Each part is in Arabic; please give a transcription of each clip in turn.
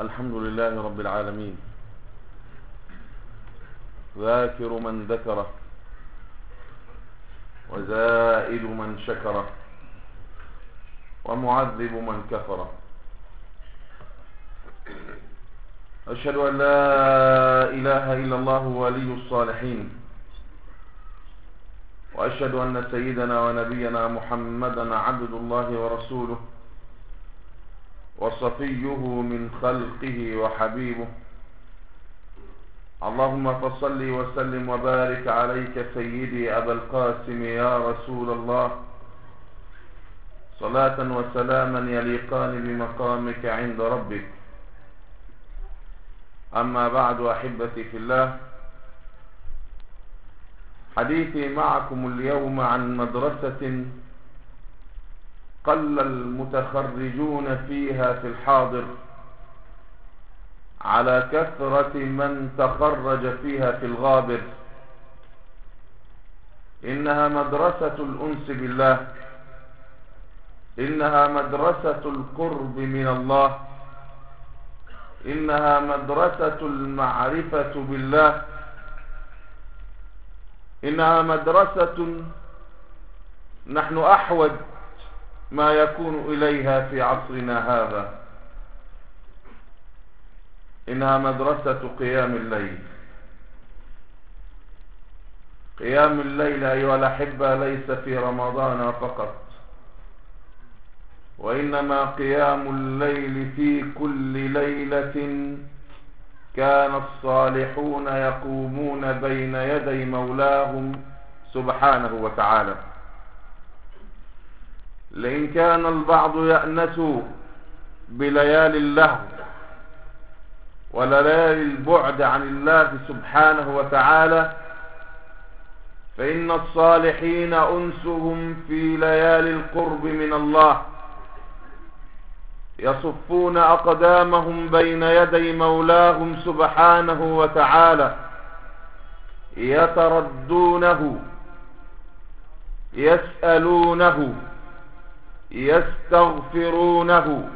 الحمد لله رب العالمين. ذاكر من ذكره وزائد من شكره ومعذب من كفره. أشهد أن لا إله إلا الله ولي الصالحين. وأشهد أن سيدنا ونبينا محمدا عبد الله ورسوله. وصفيه من خلقه وحبيبه. اللهم فصل وسلم وبارك عليك سيدي أبا القاسم يا رسول الله. صلاة وسلاما يليقان بمقامك عند ربك. أما بعد أحبتي في الله. حديثي معكم اليوم عن مدرسة قل المتخرجون فيها في الحاضر على كثرة من تخرج فيها في الغابر. إنها مدرسة الأنس بالله. إنها مدرسة القرب من الله. إنها مدرسة المعرفة بالله. إنها مدرسة نحن أحوج ما يكون إليها في عصرنا هذا. إنها مدرسة قيام الليل. قيام الليل أيها الأحبة ليس في رمضان فقط. وإنما قيام الليل في كل ليلة كان الصالحون يقومون بين يدي مولاهم سبحانه وتعالى. لئن كان البعض يأنس بليالي اللهو وليالي البعد عن الله سبحانه وتعالى فإن الصالحين أنسهم في ليالي القرب من الله يصفون أقدامهم بين يدي مولاهم سبحانه وتعالى يتردونه يسألونه يستغفرونه.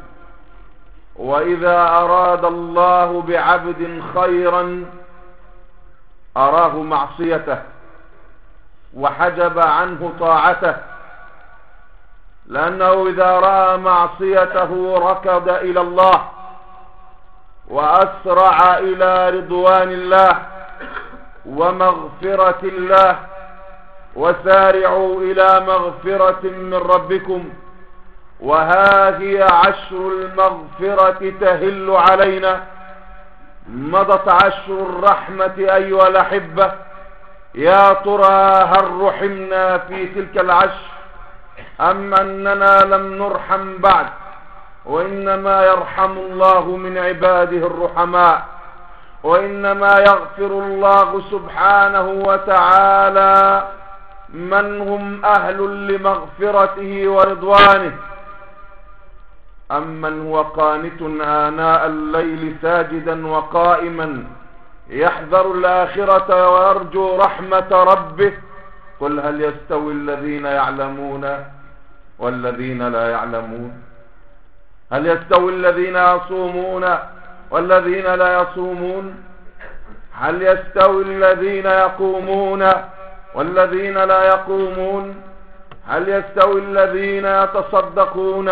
وإذا أراد الله بعبد خيرا أراه معصيته وحجب عنه طاعته. لأنه إذا رأى معصيته ركض إلى الله وأسرع إلى رضوان الله ومغفرة الله. وسارعوا إلى مغفرة من ربكم. وها هي عشر المغفرة تهل علينا. مضت عشر الرحمة أيها الأحبة. يا ترى هل رحمنا في تلك العشر. أم أننا لم نرحم بعد وإنما يرحم الله من عباده الرحماء. وإنما يغفر الله سبحانه وتعالى من هم أهل لمغفرته ورضوانه. أمن هو قانت آناء الليل ساجدا وقائما يحذر الآخرة ويرجو رحمة ربه قل هل يستوي الذين يعلمون والذين لا يعلمون هل يستوي الذين يصومون والذين لا يصومون هل يستوي الذين يقومون والذين لا يقومون هل يستوي الذين يتصدقون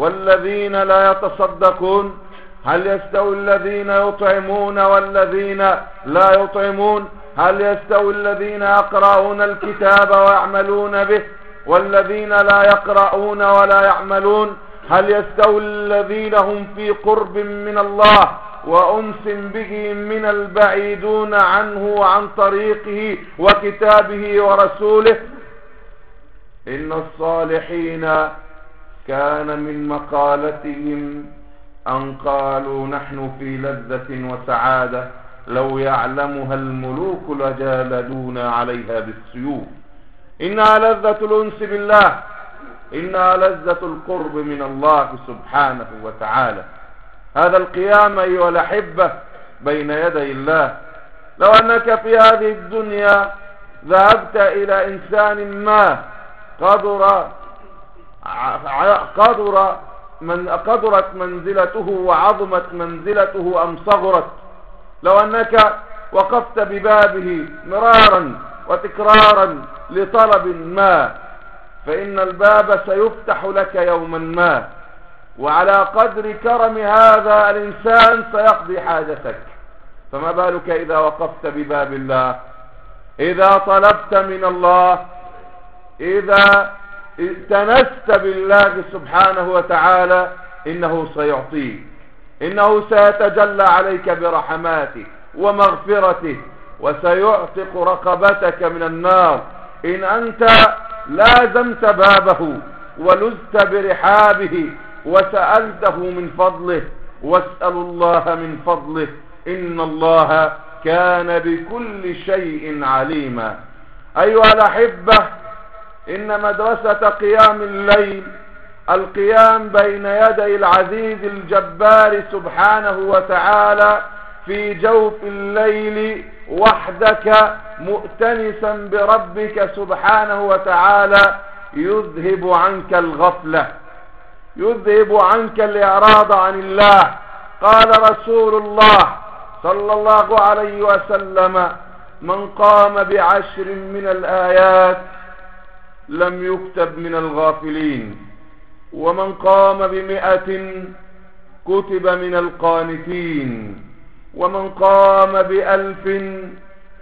والذين لا يتصدقون هل يستوي الذين يطعمون والذين لا يطعمون؟ هل يستوي الذين يقرؤون الكتاب ويعملون به والذين لا يقرؤون ولا يعملون؟ هل يستوي الذين هم في قرب من الله وأنس به من البعيدون عنه وعن طريقه وكتابه ورسوله؟ إن الصالحين كان من مقالتهم أن قالوا نحن في لذة وسعادة لو يعلمها الملوك لجالدونا عليها بالسيوف. إنها لذة الأنس بالله. إنها لذة القرب من الله سبحانه وتعالى. هذا القيام أيها الأحبة بين يدي الله. لو أنك في هذه الدنيا ذهبت إلى إنسان ما قدر قدر من قدرت منزلته وعظمت منزلته أم صغرت. لو أنك وقفت ببابه مرارا وتكرارا لطلب ما فإن الباب سيفتح لك يوما ما. وعلى قدر كرم هذا الإنسان سيقضي حاجتك. فما بالك إذا وقفت بباب الله؟ إذا طلبت من الله إذا تنست بالله سبحانه وتعالى إنه سيعطيك إنه سيتجلى عليك برحماته ومغفرته وسيعتق رقبتك من النار. إن أنت لازمت بابه ولزت برحابه وسألته من فضله واسأل الله من فضله إن الله كان بكل شيء عليما. أيها الأحبة إن مدرسة قيام الليل القيام بين يدي العزيز الجبار سبحانه وتعالى في جوف الليل وحدك مؤتنسا بربك سبحانه وتعالى يذهب عنك الغفلة. يذهب عنك الإعراض عن الله. قال رسول الله صلى الله عليه وسلم من قام بعشر من الآيات لم يكتب من الغافلين. ومن قام بمئة كتب من القانتين. ومن قام بألف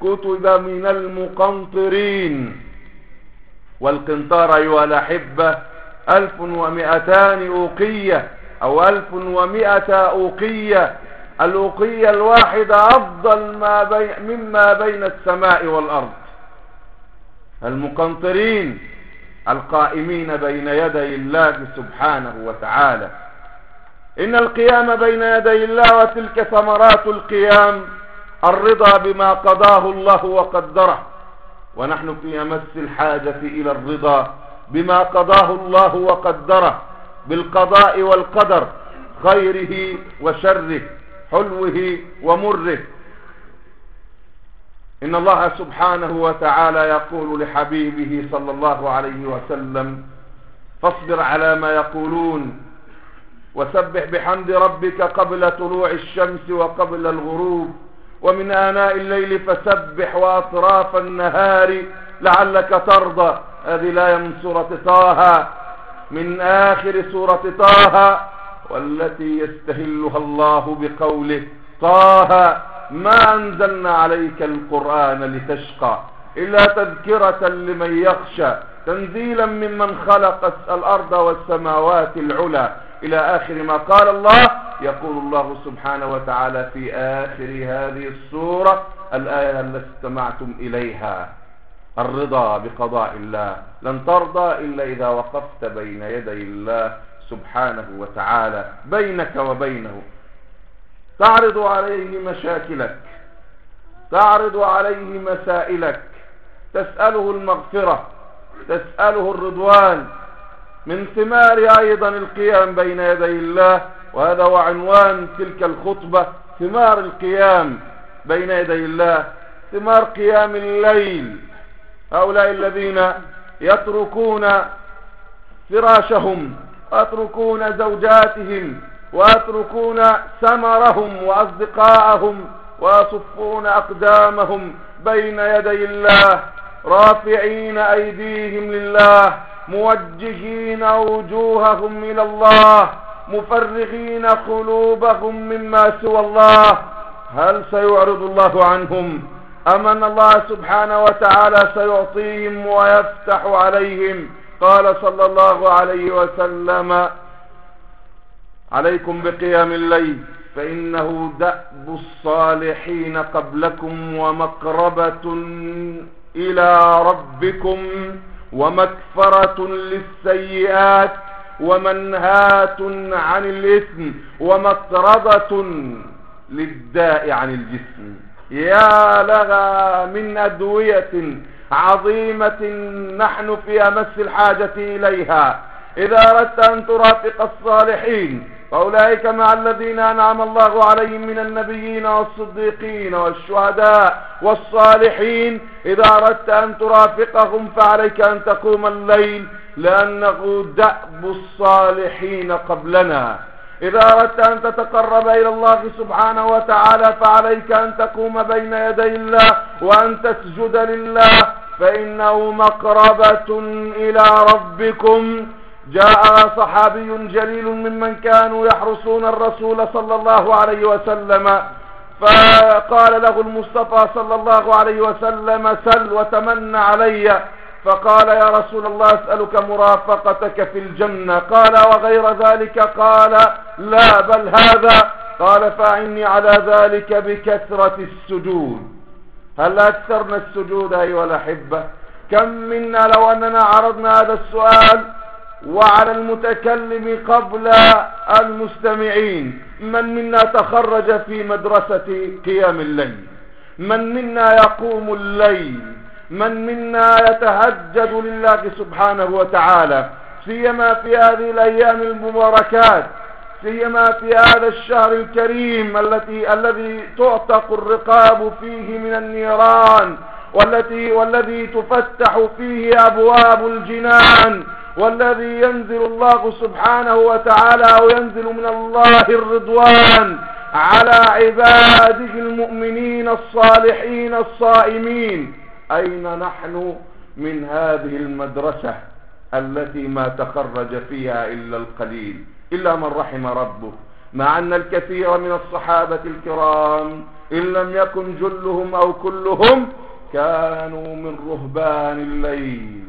كتب من المقنطرين. والقنطار أيها الأحبة ألف ومئتان أوقية أو ألف ومئة أوقية. الأوقية الواحدة أفضل ما بي مما بين السماء والأرض. المقنطرين القائمين بين يدي الله سبحانه وتعالى. إن القيام بين يدي الله وتلك ثمرات القيام الرضا بما قضاه الله وقدره. ونحن في أمس الحاجة إلى الرضا بما قضاه الله وقدره بالقضاء والقدر خيره وشره حلوة ومره. إن الله سبحانه وتعالى يقول لحبيبه صلى الله عليه وسلم فاصبر على ما يقولون وسبح بحمد ربك قبل طلوع الشمس وقبل الغروب ومن آناء الليل فسبح وأطراف النهار لعلك ترضى. هذه الآية من سورة طه من آخر سورة طه والتي يستهلها الله بقوله طه. ما أنزلنا عليك القرآن لتشقى إلا تذكرة لمن يخشى تنزيلا ممن خلق الأرض والسماوات العلى إلى آخر ما قال الله. يقول الله سبحانه وتعالى في آخر هذه السورة الآية التي استمعتم إليها الرضا بقضاء الله لن ترضى إلا إذا وقفت بين يدي الله سبحانه وتعالى بينك وبينه. تعرض عليه مشاكلك تعرض عليه مسائلك. تسأله المغفرة تسأله الرضوان. من ثمار أيضا القيام بين يدي الله وهذا هو عنوان تلك الخطبة ثمار القيام بين يدي الله. ثمار قيام الليل. هؤلاء الذين يتركون فراشهم ويتركون زوجاتهم ويتركون سمرهم وأصدقاءهم ويصفون أقدامهم بين يدي الله رافعين أيديهم لله موجهين وجوههم إلى الله مفرغين قلوبهم مما سوى الله. هل سيعرض الله عنهم؟ أم أن الله سبحانه وتعالى سيعطيهم ويفتح عليهم؟ قال صلى الله عليه وسلم عليكم بقيام الليل فإنه دأب الصالحين قبلكم ومقربة إلى ربكم ومكفرة للسيئات ومنهاة عن الإثم ومطردة للداء عن الجسم. يا لها من أدوية عظيمة نحن في أمس الحاجة إليها. إذا أردت أن ترافق الصالحين فأولئك مع الذين أنعم الله عليهم من النبيين والصديقين والشهداء والصالحين. إذا أردت أن ترافقهم فعليك أن تقوم الليل لأنه دأب الصالحين قبلنا. إذا أردت أن تتقرب إلى الله سبحانه وتعالى فعليك أن تقوم بين يدي الله وأن تسجد لله. فإنه مقربة إلى ربكم. جاء صحابي جليل ممن كانوا يحرسون الرسول صلى الله عليه وسلم فقال له المصطفى صلى الله عليه وسلم سل وتمنى علي. فقال يا رسول الله أسألك مرافقتك في الجنة. قال وغير ذلك؟ قال لا بل هذا. قال فعني على ذلك بكثرة السجود. هل أكثرنا السجود أيها الأحبة؟ كم منا لو أننا عرضنا هذا السؤال وعلى المتكلم قبل المستمعين من منا تخرج في مدرسة قيام الليل؟ من منا يقوم الليل؟ من منا يتهجد لله سبحانه وتعالى؟ سيما في هذه الأيام المباركات سيما في هذا الشهر الكريم التي الذي تعتق الرقاب فيه من النيران والتي والذي تفتح فيه أبواب الجنان. والذي ينزل الله سبحانه وتعالى أو ينزل من الله الرضوان على عباده المؤمنين الصالحين الصائمين. أين نحن من هذه المدرسة التي ما تخرج فيها إلا القليل؟ إلا من رحم ربه. مع أن الكثير من الصحابة الكرام إن لم يكن جلهم أو كلهم كانوا من رهبان الليل.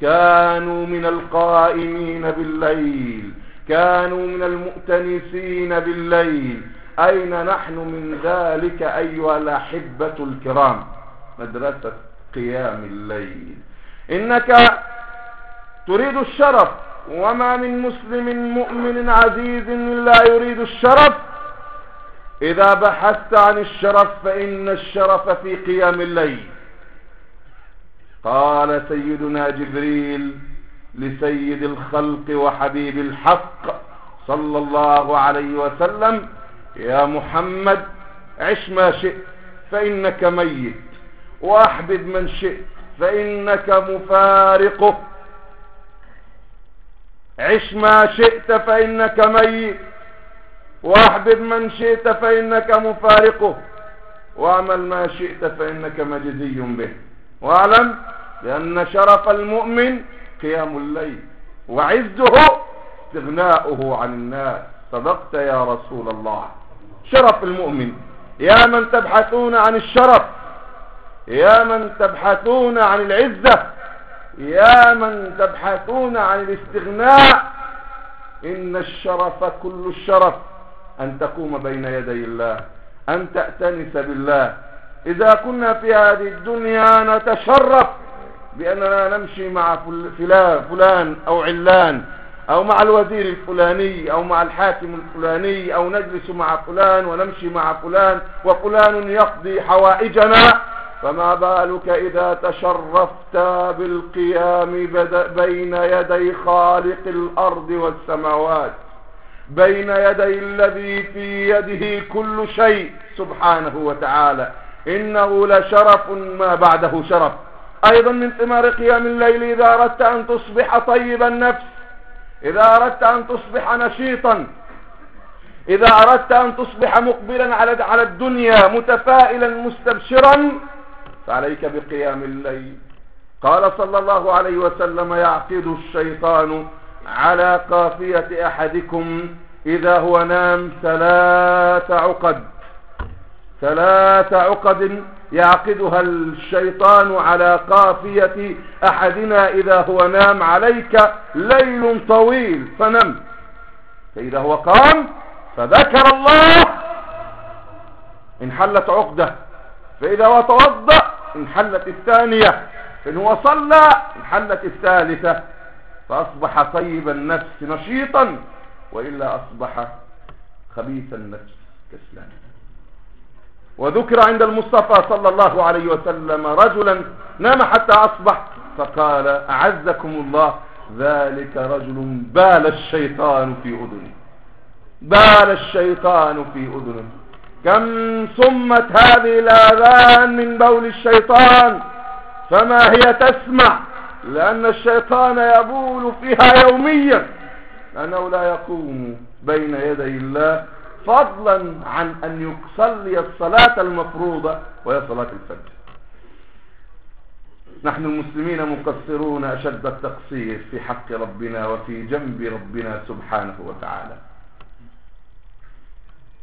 كانوا من القائمين بالليل كانوا من المؤتنسين بالليل. أين نحن من ذلك أيها الأحبة الكرام؟ مدرسة قيام الليل. إنك تريد الشرف وما من مسلم مؤمن عزيز لا يريد الشرف. إذا بحثت عن الشرف فإن الشرف في قيام الليل. قال سيدنا جبريل لسيد الخلق وحبيب الحق صلى الله عليه وسلم يا محمد عش ما شئت فإنك ميت واحبب من شئت فإنك مفارقه عش ما شئت فإنك ميت واحبب من شئت فإنك مفارقه واعمل ما شئت فإنك مجزي به. واعلم بأن شرف المؤمن قيام الليل وعزه استغناؤه عن الناس. صدقت يا رسول الله. شرف المؤمن. يا من تبحثون عن الشرف. يا من تبحثون عن العزة. يا من تبحثون عن الاستغناء. إن الشرف كل الشرف. أن تقوم بين يدي الله. أن تأتنس بالله. إذا كنا في هذه الدنيا نتشرف. بأننا نمشي مع فلان أو علان أو مع الوزير الفلاني أو مع الحاكم الفلاني أو نجلس مع فلان ونمشي مع فلان وفلان يقضي حوائجنا. فما بالك إذا تشرفت بالقيام بين يدي خالق الأرض والسماوات بين يدي الذي في يده كل شيء سبحانه وتعالى. إنه لشرف ما بعده شرف. أيضا من ثمار قيام الليل إذا أردت أن تصبح طيب النفس. إذا أردت أن تصبح نشيطا. إذا أردت أن تصبح مقبلا على الدنيا متفائلا مستبشرا فعليك بقيام الليل. قال صلى الله عليه وسلم يعقد الشيطان على قافية أحدكم إذا هو نام ثلاث عقد. ثلاث عقد يعقدها الشيطان على قافية أحدنا إذا هو نام عليك ليل طويل فنم. فإذا هو قام فذكر الله انحلت عقدة. فإذا هو توضأ انحلت الثانية. إن هو صلى انحلت الثالثة. فأصبح طيب النفس نشيطا وإلا أصبح خبيث النفس كسلان. وذكر عند المصطفى صلى الله عليه وسلم رجلا نام حتى أصبح فقال أعزكم الله ذلك رجل بال الشيطان في أذنه بال الشيطان في أذنه كم صمت هذه الآذان من بول الشيطان؟ فما هي تسمع؟ لأن الشيطان يبول فيها يوميا لأنه لا يقوم بين يدي الله فضلا عن أن يصلي الصلاة المفروضة وهي صلاة الفجر. نحن المسلمين مقصرون أشد التقصير في حق ربنا وفي جنب ربنا سبحانه وتعالى.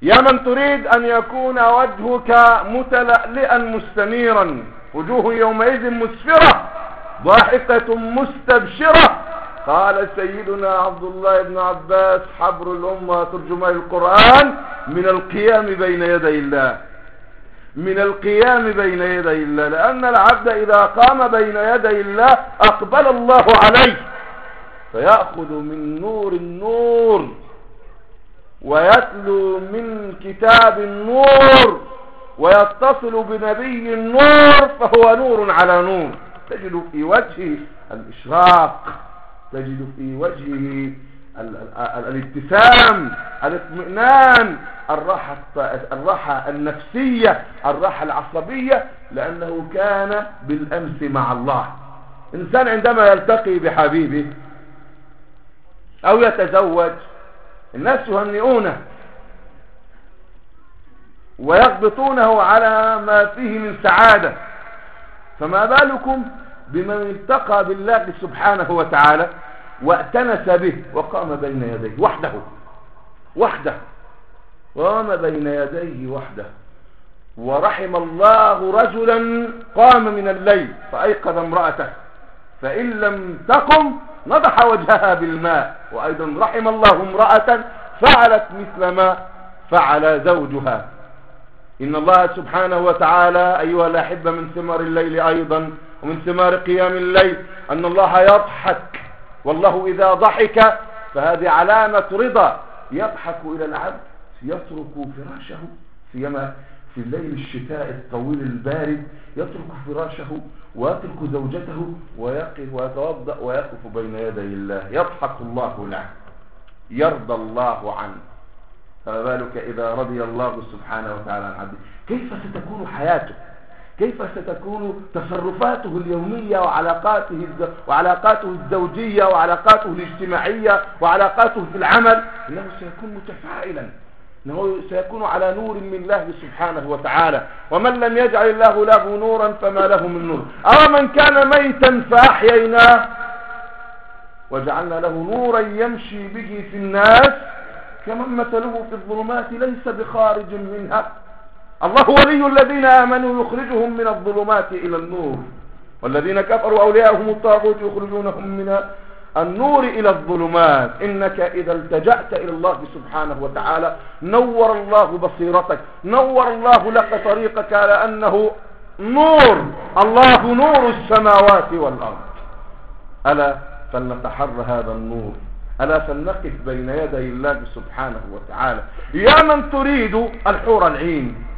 يا من تريد أن يكون وجهك متلألئا مستنيرا وجوه يومئذ مسفرة ضاحكة مستبشرة قال سيدنا عبد الله بن عباس حبر الأمة ترجمان القرآن من القيام بين يدي الله. من القيام بين يدي الله. لأن العبد إذا قام بين يدي الله أقبل الله عليه. فيأخذ من نور النور ويتلو من كتاب النور ويتصل بنبي النور فهو نور على نور. تجد في وجهه الإشراق. تجد في وجهه الابتسام الاطمئنان الراحة, الراحة النفسية الراحة العصبية لأنه كان بالأمس مع الله. إنسان عندما يلتقي بحبيبه أو يتزوج الناس يهنئونه ويغبطونه على ما فيه من سعادة. فما بالكم بمن التقى بالله سبحانه وتعالى وأتنس به وقام بين يديه وحده وحده قام بين يديه وحده ورحم الله رجلا قام من الليل فأيقظ امرأته فإن لم تقم نضح وجهها بالماء وأيضا رحم الله امرأة فعلت مثل ما فعل زوجها. إن الله سبحانه وتعالى أيها الأحبة من ثمار الليل أيضا ومن ثمار قيام الليل أن الله يضحك. والله إذا ضحك فهذه علامة رضا. يضحك إلى العبد يترك فراشه سيما في الليل الشتاء الطويل البارد. يترك فراشه ويترك زوجته ويقف ويتوضأ ويقف بين يدي الله. يضحك الله له. يرضى الله عنه. فما بالك إذا رضي الله سبحانه وتعالى عن عبده؟ كيف ستكون حياته؟ كيف ستكون تصرفاته اليومية وعلاقاته وعلاقاته الزوجية وعلاقاته الاجتماعية وعلاقاته في العمل؟ إنه سيكون متفاعلا إنه سيكون على نور من الله سبحانه وتعالى. ومن لم يجعل الله له نورا فما له من نور. أو من كان ميتا فأحييناه. وجعلنا له نورا يمشي به في الناس. كمن مثله في الظلمات ليس بخارج منها. الله ولي الذين آمنوا يخرجهم من الظلمات إلى النور. والذين كفروا أولياءهم الطاغوت يخرجونهم من النور إلى الظلمات. إنك إذا التجأت إلى الله سبحانه وتعالى. نور الله بصيرتك. نور الله لك طريقك لأنه نور. الله نور السماوات والأرض. ألا فلنتحر هذا النور. ألا فلنقف بين يدي الله سبحانه وتعالى. يا من تريد الحور العين.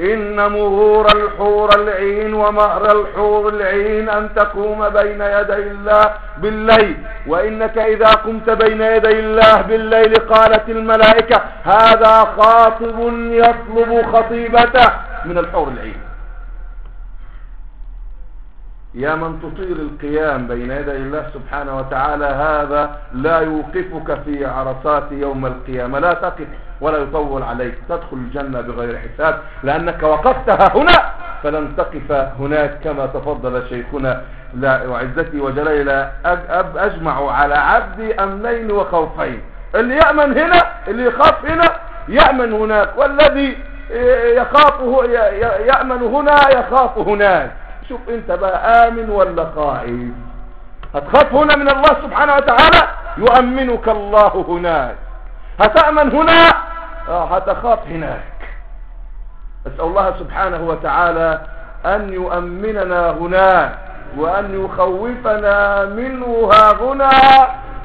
إن مهور الحور العين ومهر الحور العين أن تقوم بين يدي الله بالليل وإنك إذا قمت بين يدي الله بالليل قالت الملائكة هذا خاطب يطلب خطيبته من الحور العين. يا من تطير القيام بين يدي الله سبحانه وتعالى هذا لا يوقفك في عرصات يوم القيامة لا تقف. ولا يطول عليك تدخل الجنة بغير حساب لأنك وقفتها هنا فلن تقف هناك كما تفضل شيخنا. لا وعزتي وجلالي أجمع على عبدي أمنين وخوفين. اللي يأمن هنا اللي يخاف هنا يأمن هناك. والذي يخافه يأمن هنا يخاف هناك. شوف أنت بقى آمن ولا خائف هتخاف هنا من الله سبحانه وتعالى؟ يؤمنك الله هناك. هتأمن هنا؟ هتخاف هناك. أسأل الله سبحانه وتعالى أن يؤمننا هناك وأن يخوفنا منه ها هنا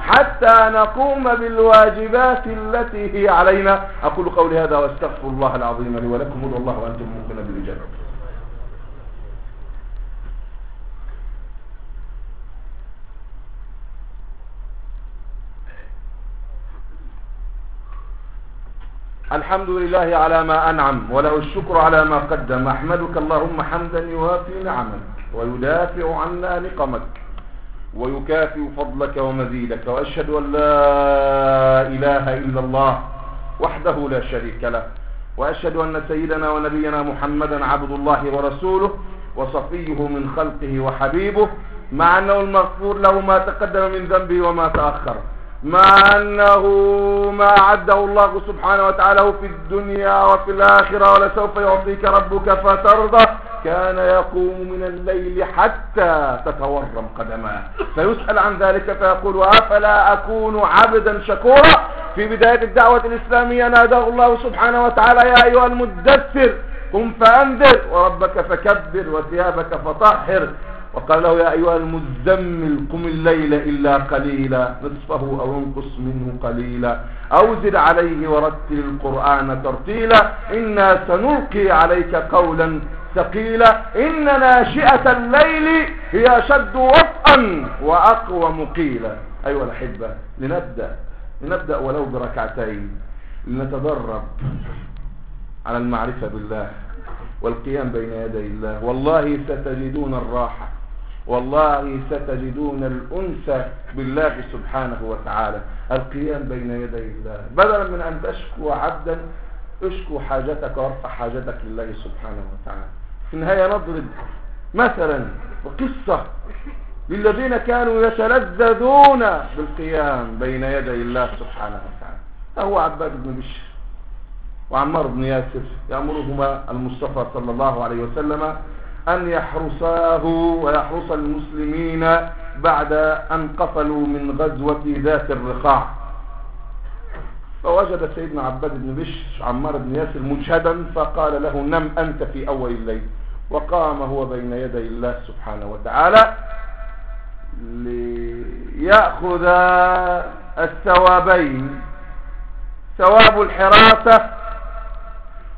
حتى نقوم بالواجبات التي هي علينا. أقول قولي هذا وأستغفر الله العظيم لي ولكم الله وأنتم مؤمنون بالإجابة. الحمد لله على ما أنعم وله الشكر على ما قدم. أحمدك اللهم حمدا يوافي نعمك ويدافع عنا نقمك ويكافئ فضلك ومزيدك وأشهد أن لا إله إلا الله وحده لا شريك له وأشهد أن سيدنا ونبينا محمدا عبد الله ورسوله وصفيه من خلقه وحبيبه مع أنه المغفور له ما تقدم من ذنبه وما تأخر. مع أنه ما أعده الله سبحانه وتعالى في الدنيا وفي الآخرة ولسوف يعطيك ربك فترضى. كان يقوم من الليل حتى تتورم قدماه. فيسأل عن ذلك فيقول أفلا أكون عبدا شكورا؟ في بداية الدعوة الإسلامية ناداه الله سبحانه وتعالى يا أيها المدثر قم فأنذر وربك فكبر وثيابك فطهر. وقال له يا أيها المزمل قم الليل إلا قليلا نصفه أو انقص منه قليلا أو زد عليه ورتل القرآن ترتيلا إنا سنلقي عليك قولا ثقيلا إن ناشئة الليل هي أشد وطئا وأقوى مقيلا. أيها الأحبة لنبدأ لنبدأ ولو بركعتين لنتدرب على المعرفة بالله. والقيام بين يدي الله. والله ستجدون الراحة. والله ستجدون الأنس بالله سبحانه وتعالى. القيام بين يدي الله. بدلا من أن تشكو عبدا اشكو حاجتك وارفع حاجتك لله سبحانه وتعالى. في النهاية نضرب مثلا وقصة للذين كانوا يتلذذون بالقيام بين يدي الله سبحانه وتعالى. هو عباد بن بشر. وعمار بن ياسر يأمرهما المصطفى صلى الله عليه وسلم أن يحرساه ويحرس المسلمين بعد أن قفلوا من غزوة ذات الرقاع. فوجد سيدنا عباد بن بشر عمار بن ياسر مجهدا فقال له نم أنت في أول الليل. وقام هو بين يدي الله سبحانه وتعالى ليأخذ الثوابين. ثواب الحراسة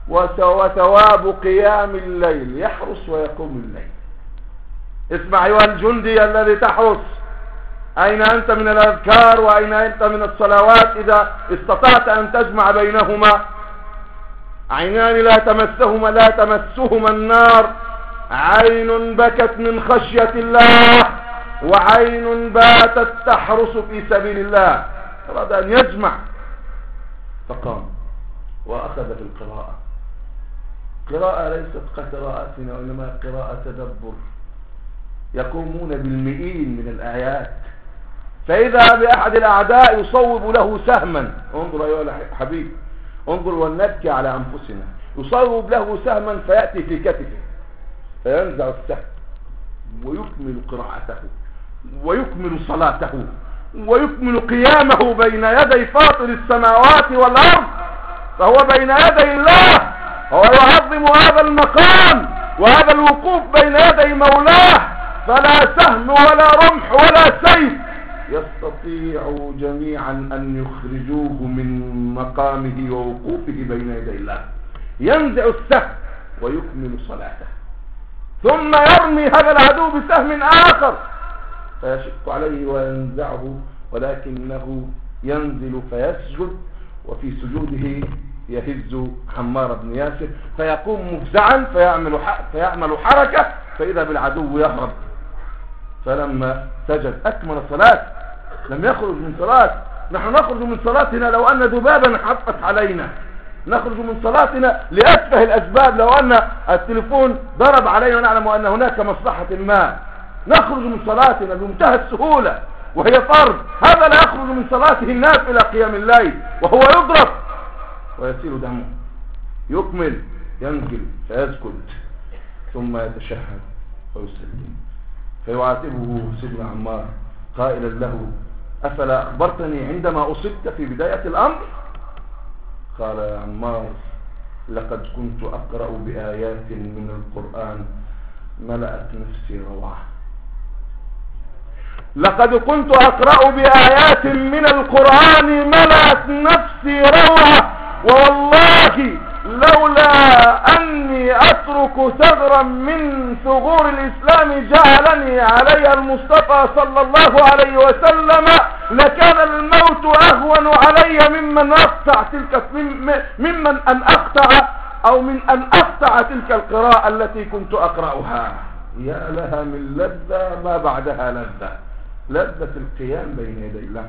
وثواب قيام الليل يحرس ويقوم الليل. اسمع أيها الجندي الذي تحرس أين أنت من الأذكار وأين أنت من الصلوات إذا استطعت أن تجمع بينهما؟ عينان لا تمسهما لا تمسهما النار. عين بكت من خشية الله وعين باتت تحرس في سبيل الله. أراد أن يجمع فقام وأخذ في القراءة قراءة ليست كقراءتنا وإنما قراءة تدبر. يقومون بالمئين من الآيات. فإذا بأحد الأعداء يصوب له سهما انظر أيها الحبيب انظر ونبكي على أنفسنا. يصوب له سهما فيأتي في كتفه فينزع السهم ويكمل قراءته ويكمل صلاته ويكمل قيامه بين يدي فاطر السماوات والأرض فهو بين يدي الله هو يعظم هذا المقام وهذا الوقوف بين يدي مولاه فلا سهم ولا رمح ولا سيف. يستطيع جميعا أن يخرجوه من مقامه ووقوفه بين يدي الله. ينزع السهم ويكمل صلاته. ثم يرمي هذا العدو بسهم آخر. فيشق عليه وينزعه ولكنه ينزل فيسجد وفي سجوده يهز حمار بن ياسر فيقوم مفزعا فيعمل, فيعمل حركة فإذا بالعدو يهرب. فلما سجد أكمل الصلاة. لم يخرج من صلاة. نحن نخرج من صلاتنا لو أن ذبابا حطت علينا. نخرج من صلاتنا لأسفه الأسباب لو أن التليفون ضرب علينا ونعلم أن هناك مصلحة ما. نخرج من صلاتنا بمنتهى السهولة وهي فرض. هذا لا يخرج من صلاته الناس إلى قيام الليل وهو يضرب. ويسيل دمه. يكمل ينزل فيسكت ثم يتشهد ويسلم. فيعاتبه سيدنا عمار قائلا له أفلا أخبرتني عندما أصبت في بداية الأمر؟ قال يا عمار لقد كنت أقرأ بآيات من القرآن ملأت نفسي روعة. لقد كنت أقرأ بآيات من القرآن ملأت نفسي روعة. والله لولا أني أترك ثغرا من ثغور الإسلام جعلني علي المصطفى صلى الله عليه وسلم لكان الموت أهون علي ممن أقطع تلك ممن أن أقطع أو من أن أقطع تلك القراءة التي كنت أقرأها. يا لها من لذة ما بعدها لذة. لذة القيام بين يدي الله.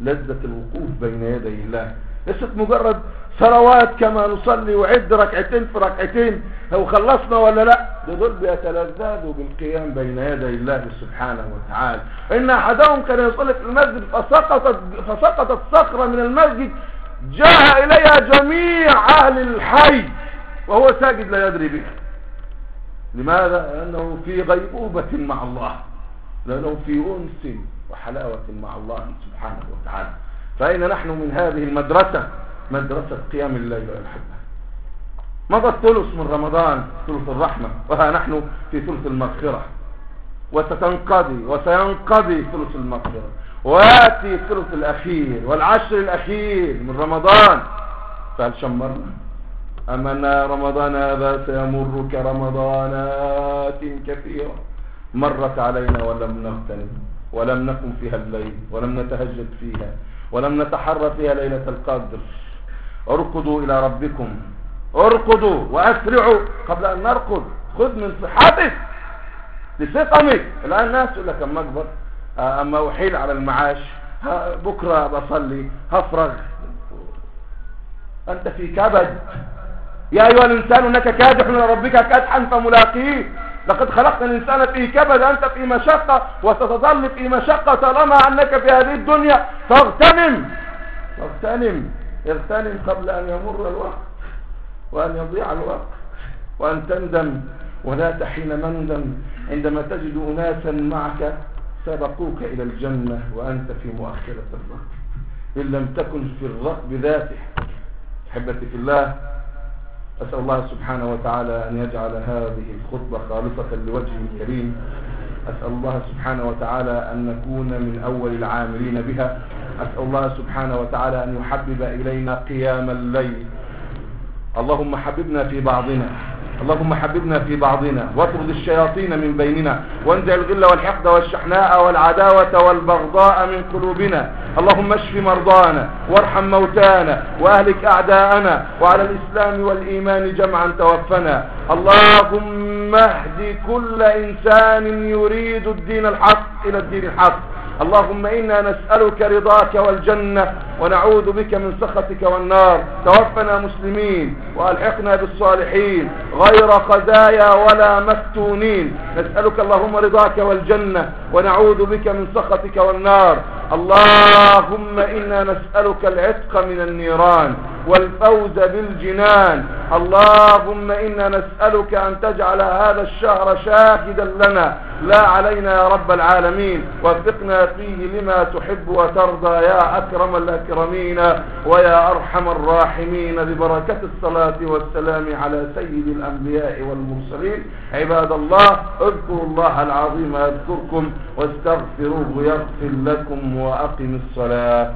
لذة الوقوف بين يدي الله. ليست مجرد صلوات كما نصلي وعد ركعتين في ركعتين هو خلصنا ولا لا؟ دول بيتلذذوا بالقيام بين يدي الله سبحانه وتعالى. إن أحدهم كان يصلي في المسجد فسقطت فسقطت صخره من المسجد جاء إليها جميع أهل الحي وهو ساجد لا يدري به. لماذا؟ لأنه في غيبوبة مع الله لأنه في أنس وحلاوة مع الله سبحانه وتعالى. فأين نحن من هذه المدرسة؟ مدرسة قيام الليل والحبة مضى الثلث من رمضان ثلث الرحمة وها نحن في ثلث المغفرة. وستنقضي وسينقضي ثلث المغفرة. ويأتي الثلث الأخير والعشر الأخير من رمضان. فهل شمرنا؟ أمنا رمضان هذا سيمر كرمضانات كثيرة؟ مرت علينا ولم نغتنم ولم نكن فيها الليل ولم نتهجد فيها. ولم نتحرى فيها ليلة القدر. اركضوا إلى ربكم. اركضوا وأسرعوا قبل أن نركض. خذ من صحتك لسقمك الآن الناس يقول لك اما أكبر. أما أحيل على المعاش. بكرة بصلي. هفرغ. أنت في كبد. يا أيها الإنسان إنك كادح إلى ربك كادحا فملاقيه. لقد خلقنا الإنسان في كبد أنت في مشقة وستظل في مشقة طالما أنك في هذه الدنيا. فاغتنم فاغتنم اغتنم قبل أن يمر الوقت وأن يضيع الوقت وأن تندم ولا حين مندم. عندما تجد أناسا معك سبقوك إلى الجنة وأنت في مؤخرة الركب إن لم تكن في الركب ذاته أحبتي في الله أسأل الله سبحانه وتعالى أن يجعل هذه الخطبة خالصة لوجهه الكريم. أسأل الله سبحانه وتعالى أن نكون من أول العاملين بها. أسأل الله سبحانه وتعالى أن يحبب إلينا قيام الليل. اللهم حببنا في بعضنا. اللهم حببنا في بعضنا واطرد الشياطين من بيننا وانزع الغل والحقد والشحناء والعداوة والبغضاء من قلوبنا. اللهم اشف مرضانا وارحم موتانا واهلك أعداءنا وعلى الإسلام والإيمان جمعا توفنا. اللهم اهد كل إنسان يريد الدين الحق إلى الدين الحق. اللهم إنا نسألك رضاك والجنة ونعوذ بك من سخطك والنار. توفنا مسلمين وألحقنا بالصالحين. غير خزايا ولا مفتونين. نسألك اللهم رضاك والجنة ونعوذ بك من سخطك والنار. اللهم إنا نسألك العتق من النيران. والفوز بالجنان. اللهم إنا نسألك أن تجعل هذا الشهر شاهدا لنا. لا علينا يا رب العالمين. وفقنا فيه لما تحب وترضى يا أكرم الأكرمين ويا أرحم الراحمين. ببركة الصلاة والسلام على سيد الأنبياء والمرسلين. عباد الله اذكروا الله العظيم يذكركم واستغفروه يغفر لكم وأقم الصلاة.